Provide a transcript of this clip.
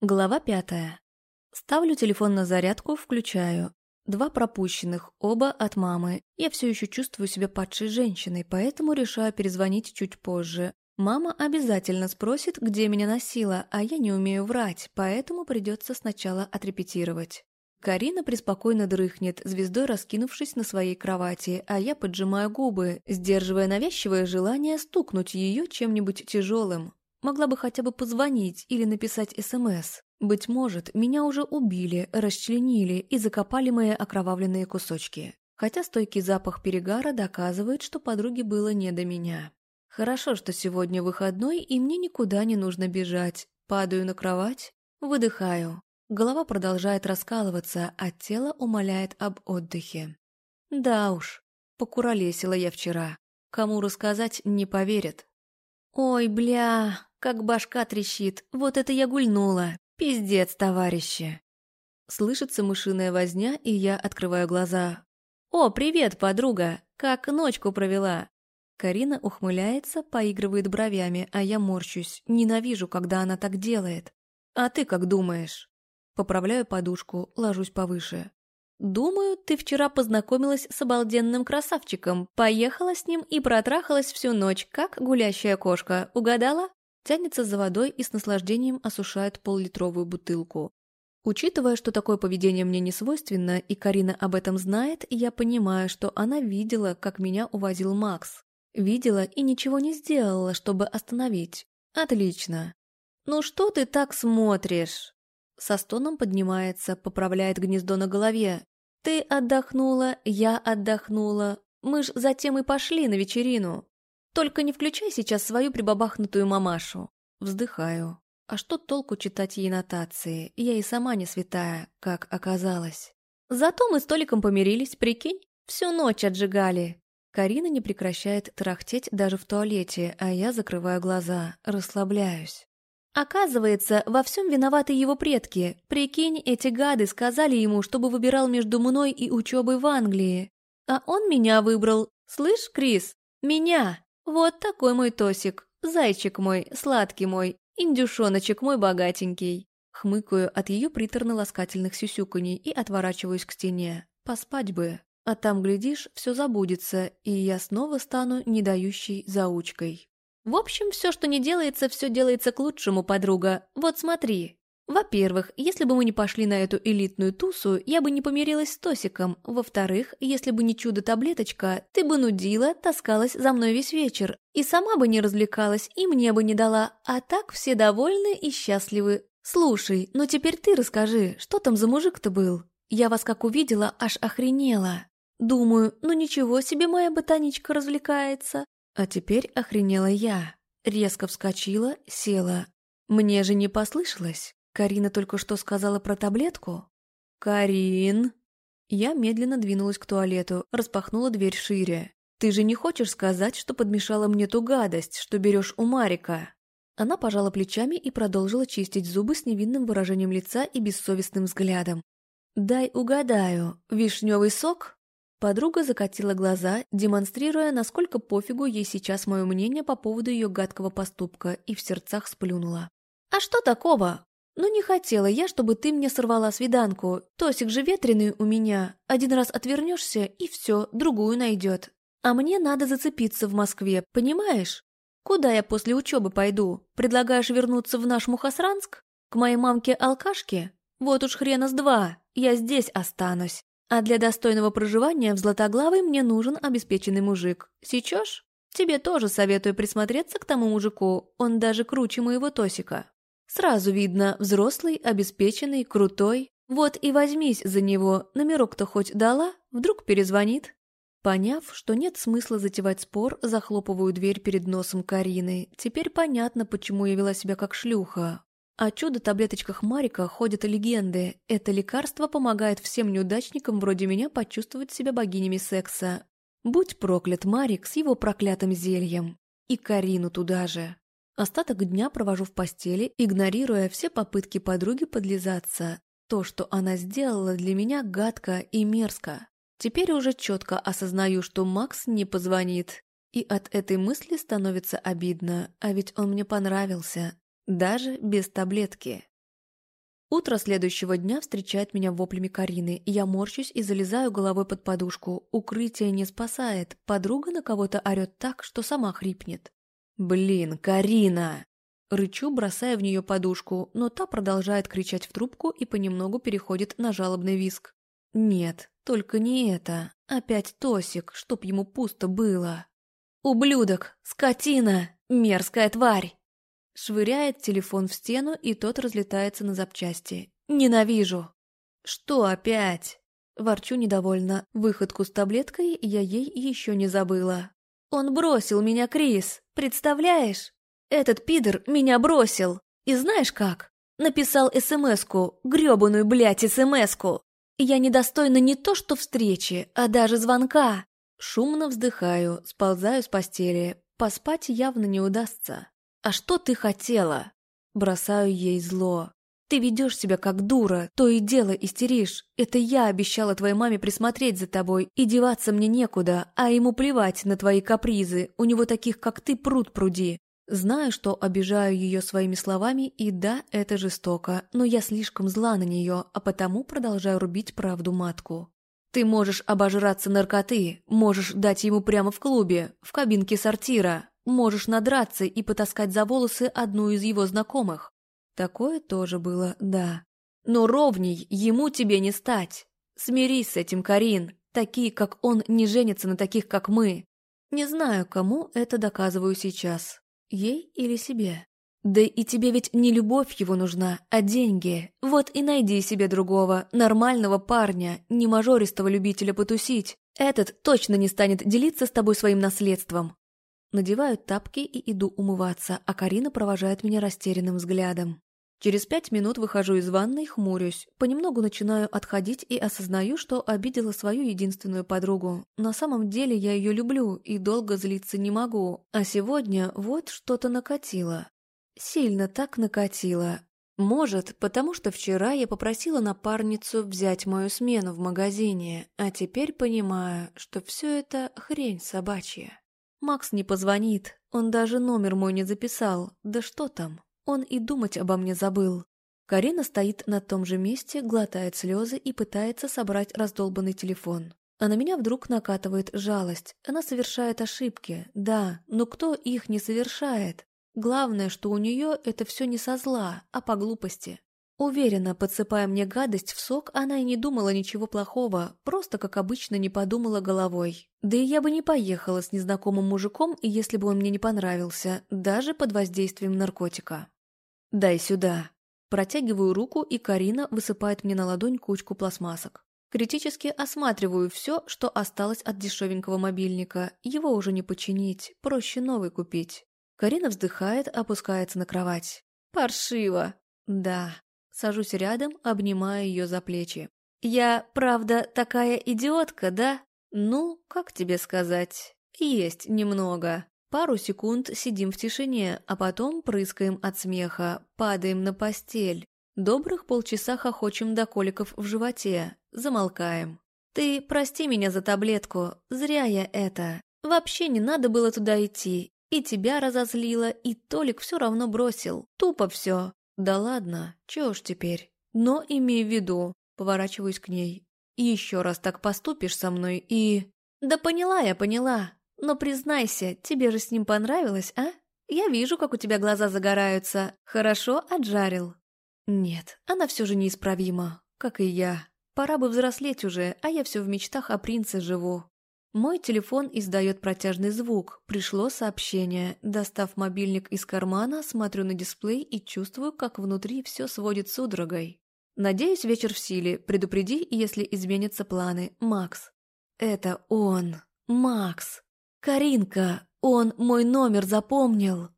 Глава пятая. Ставлю телефон на зарядку, включаю. Два пропущенных, оба от мамы. Я все еще чувствую себя падшей женщиной, поэтому решаю перезвонить чуть позже. Мама обязательно спросит, где меня носила, а я не умею врать, поэтому придется сначала отрепетировать. Карина преспокойно дрыхнет, звездой раскинувшись на своей кровати, а я поджимаю губы, сдерживая навязчивое желание стукнуть ее чем-нибудь тяжелым. Могла бы хотя бы позвонить или написать СМС. Быть может, меня уже убили, расчленили и закопали мои окровавленные кусочки. Хотя стойкий запах перегара доказывает, что подруге было не до меня. Хорошо, что сегодня выходной, и мне никуда не нужно бежать. Падаю на кровать, выдыхаю. Голова продолжает раскалываться, а тело умоляет об отдыхе. Да уж, покуролесила я вчера. Кому рассказать, не поверят. Ой, бля, как башка трещит, вот это я гульнула. Пиздец, товарищи. Слышится мышиная возня, и я открываю глаза. «О, привет, подруга! Как ночку провела?» Карина ухмыляется, поигрывает бровями, а я морщусь. Ненавижу, когда она так делает. «А ты как думаешь?» Поправляю подушку, ложусь повыше. «Думаю, ты вчера познакомилась с обалденным красавчиком, поехала с ним и протрахалась всю ночь, как гулящая кошка. Угадала?» Тянется за водой и с наслаждением осушает поллитровую бутылку. Учитывая, что такое поведение мне не свойственно, и Карина об этом знает, я понимаю, что она видела, как меня увозил Макс. Видела и ничего не сделала, чтобы остановить. Отлично. «Ну что ты так смотришь?» Со стоном поднимается, поправляет гнездо на голове. «Ты отдохнула, я отдохнула. Мы ж затем и пошли на вечерину. Только не включай сейчас свою прибабахнутую мамашу. Вздыхаю. А что толку читать ей нотации? Я и сама не святая, как оказалось. Зато мы с Толиком помирились, прикинь? Всю ночь отжигали. Карина не прекращает трахтеть даже в туалете, а я закрываю глаза, расслабляюсь. Оказывается, во всем виноваты его предки. Прикинь, эти гады сказали ему, чтобы выбирал между мной и учебой в Англии. А он меня выбрал. Слышь, Крис? Меня! Вот такой мой Тосик, зайчик мой, сладкий мой, индюшоночек мой богатенький. Хмыкаю от ее приторно-ласкательных сюсюканий и отворачиваюсь к стене. Поспать бы. А там, глядишь, все забудется, и я снова стану не дающей заучкой. В общем, все, что не делается, все делается к лучшему, подруга. Вот смотри. Во-первых, если бы мы не пошли на эту элитную тусу, я бы не помирилась с Тосиком. Во-вторых, если бы не чудо-таблеточка, ты бы нудила, таскалась за мной весь вечер. И сама бы не развлекалась, и мне бы не дала. А так все довольны и счастливы. Слушай, ну теперь ты расскажи, что там за мужик-то был? Я вас как увидела, аж охренела. Думаю, ну ничего себе моя ботаничка развлекается. А теперь охренела я. Резко вскочила, села. Мне же не послышалось. Карина только что сказала про таблетку? Карин. Я медленно двинулась к туалету, распахнула дверь шире. Ты же не хочешь сказать, что подмешала мне ту гадость, что берешь у Марика? Она пожала плечами и продолжила чистить зубы с невинным выражением лица и бессовестным взглядом. «Дай угадаю, вишневый сок?» Подруга закатила глаза, демонстрируя, насколько пофигу ей сейчас мое мнение по поводу ее гадкого поступка, и в сердцах сплюнула. «А что такого? «Ну не хотела я, чтобы ты мне сорвала свиданку. Тосик же ветреный у меня. Один раз отвернешься, и все, другую найдет. А мне надо зацепиться в Москве, понимаешь? Куда я после учебы пойду? Предлагаешь вернуться в наш Мухосранск? К моей мамке-алкашке? Вот уж хрена с два, я здесь останусь. А для достойного проживания в Златоглавой мне нужен обеспеченный мужик. Сечешь? Тебе тоже советую присмотреться к тому мужику, он даже круче моего Тосика. Сразу видно, взрослый, обеспеченный, крутой. Вот и возьмись за него, номерок-то хоть дала, вдруг перезвонит. Поняв, что нет смысла затевать спор, захлопываю дверь перед носом Карины. Теперь понятно, почему я вела себя как шлюха. О чудо-таблеточках Марика ходят легенды. Это лекарство помогает всем неудачникам вроде меня почувствовать себя богинями секса. Будь проклят Марик с его проклятым зельем. И Карину туда же. Остаток дня провожу в постели, игнорируя все попытки подруги подлизаться. То, что она сделала для меня гадко и мерзко. Теперь уже четко осознаю, что Макс не позвонит. И от этой мысли становится обидно, а ведь он мне понравился. Даже без таблетки. Утро следующего дня встречает меня воплями Карины. Я морщусь и залезаю головой под подушку. Укрытие не спасает. Подруга на кого-то орет так, что сама хрипнет. «Блин, Карина!» Рычу, бросая в нее подушку, но та продолжает кричать в трубку и понемногу переходит на жалобный виск. «Нет, только не это. Опять Тосик, чтоб ему пусто было». «Ублюдок! Скотина! Мерзкая тварь!» Швыряет телефон в стену, и тот разлетается на запчасти. «Ненавижу!» «Что опять?» Ворчу недовольно. Выходку с таблеткой я ей еще не забыла. «Он бросил меня, Крис! Представляешь? Этот пидор меня бросил! И знаешь как? Написал СМС-ку, грёбаную, блядь, СМС-ку! Я недостойна не то что встречи, а даже звонка!» Шумно вздыхаю, сползаю с постели. Поспать явно не удастся. «А что ты хотела?» Бросаю ей зло. «Ты ведешь себя как дура, то и дело истеришь. Это я обещала твоей маме присмотреть за тобой, и деваться мне некуда, а ему плевать на твои капризы, у него таких, как ты, пруд пруди. Знаю, что обижаю ее своими словами, и да, это жестоко, но я слишком зла на нее, а потому продолжаю рубить правду матку. Ты можешь обожраться наркоты, можешь дать ему прямо в клубе, в кабинке сортира, Можешь надраться и потаскать за волосы одну из его знакомых. Такое тоже было, да. Но ровней ему тебе не стать. Смирись с этим, Карин. Такие, как он, не женятся на таких, как мы. Не знаю, кому это доказываю сейчас. Ей или себе. Да и тебе ведь не любовь его нужна, а деньги. Вот и найди себе другого, нормального парня, не мажористого любителя потусить. Этот точно не станет делиться с тобой своим наследством. Надеваю тапки и иду умываться, а Карина провожает меня растерянным взглядом. Через пять минут выхожу из ванной, хмурюсь. Понемногу начинаю отходить и осознаю, что обидела свою единственную подругу. На самом деле я ее люблю и долго злиться не могу. А сегодня вот что-то накатило. Сильно так накатило. Может, потому что вчера я попросила напарницу взять мою смену в магазине, а теперь понимаю, что все это хрень собачья. Макс не позвонит, он даже номер мой не записал, да что там, он и думать обо мне забыл. Карина стоит на том же месте, глотает слезы и пытается собрать раздолбанный телефон. А на меня вдруг накатывает жалость. Она совершает ошибки, да, но кто их не совершает? Главное, что у нее это все не со зла, а по глупости. Уверена, подсыпая мне гадость в сок, она и не думала ничего плохого, просто, как обычно, не подумала головой. Да и я бы не поехала с незнакомым мужиком, если бы он мне не понравился, даже под воздействием наркотика. «Дай сюда». Протягиваю руку, и Карина высыпает мне на ладонь кучку пластмассок. Критически осматриваю все, что осталось от дешевенького мобильника. Его уже не починить, проще новый купить. Карина вздыхает, опускается на кровать. «Паршиво!» «Да, Сажусь рядом, обнимая ее за плечи. «Я, правда, такая идиотка, да? Ну, как тебе сказать? Есть немного. Пару секунд сидим в тишине, а потом прыскаем от смеха, падаем на постель. Добрых полчаса хохочем до коликов в животе, замолкаем. Ты прости меня за таблетку, зря я это. Вообще не надо было туда идти. И тебя разозлила, и Толик все равно бросил. Тупо все. «Да ладно, чего ж теперь? Но имей в виду, поворачиваюсь к ней. Еще раз так поступишь со мной и...» «Да поняла я, поняла. Но признайся, тебе же с ним понравилось, а? Я вижу, как у тебя глаза загораются. Хорошо отжарил». «Нет, она все же неисправима, как и я. Пора бы взрослеть уже, а я все в мечтах о принце живу. Мой телефон издает протяжный звук. Пришло сообщение. Достав мобильник из кармана, смотрю на дисплей и чувствую, как внутри все сводит судорогой. Надеюсь, вечер в силе. Предупреди, если изменятся планы. Макс. Это он. Макс. Каринка. Он мой номер запомнил.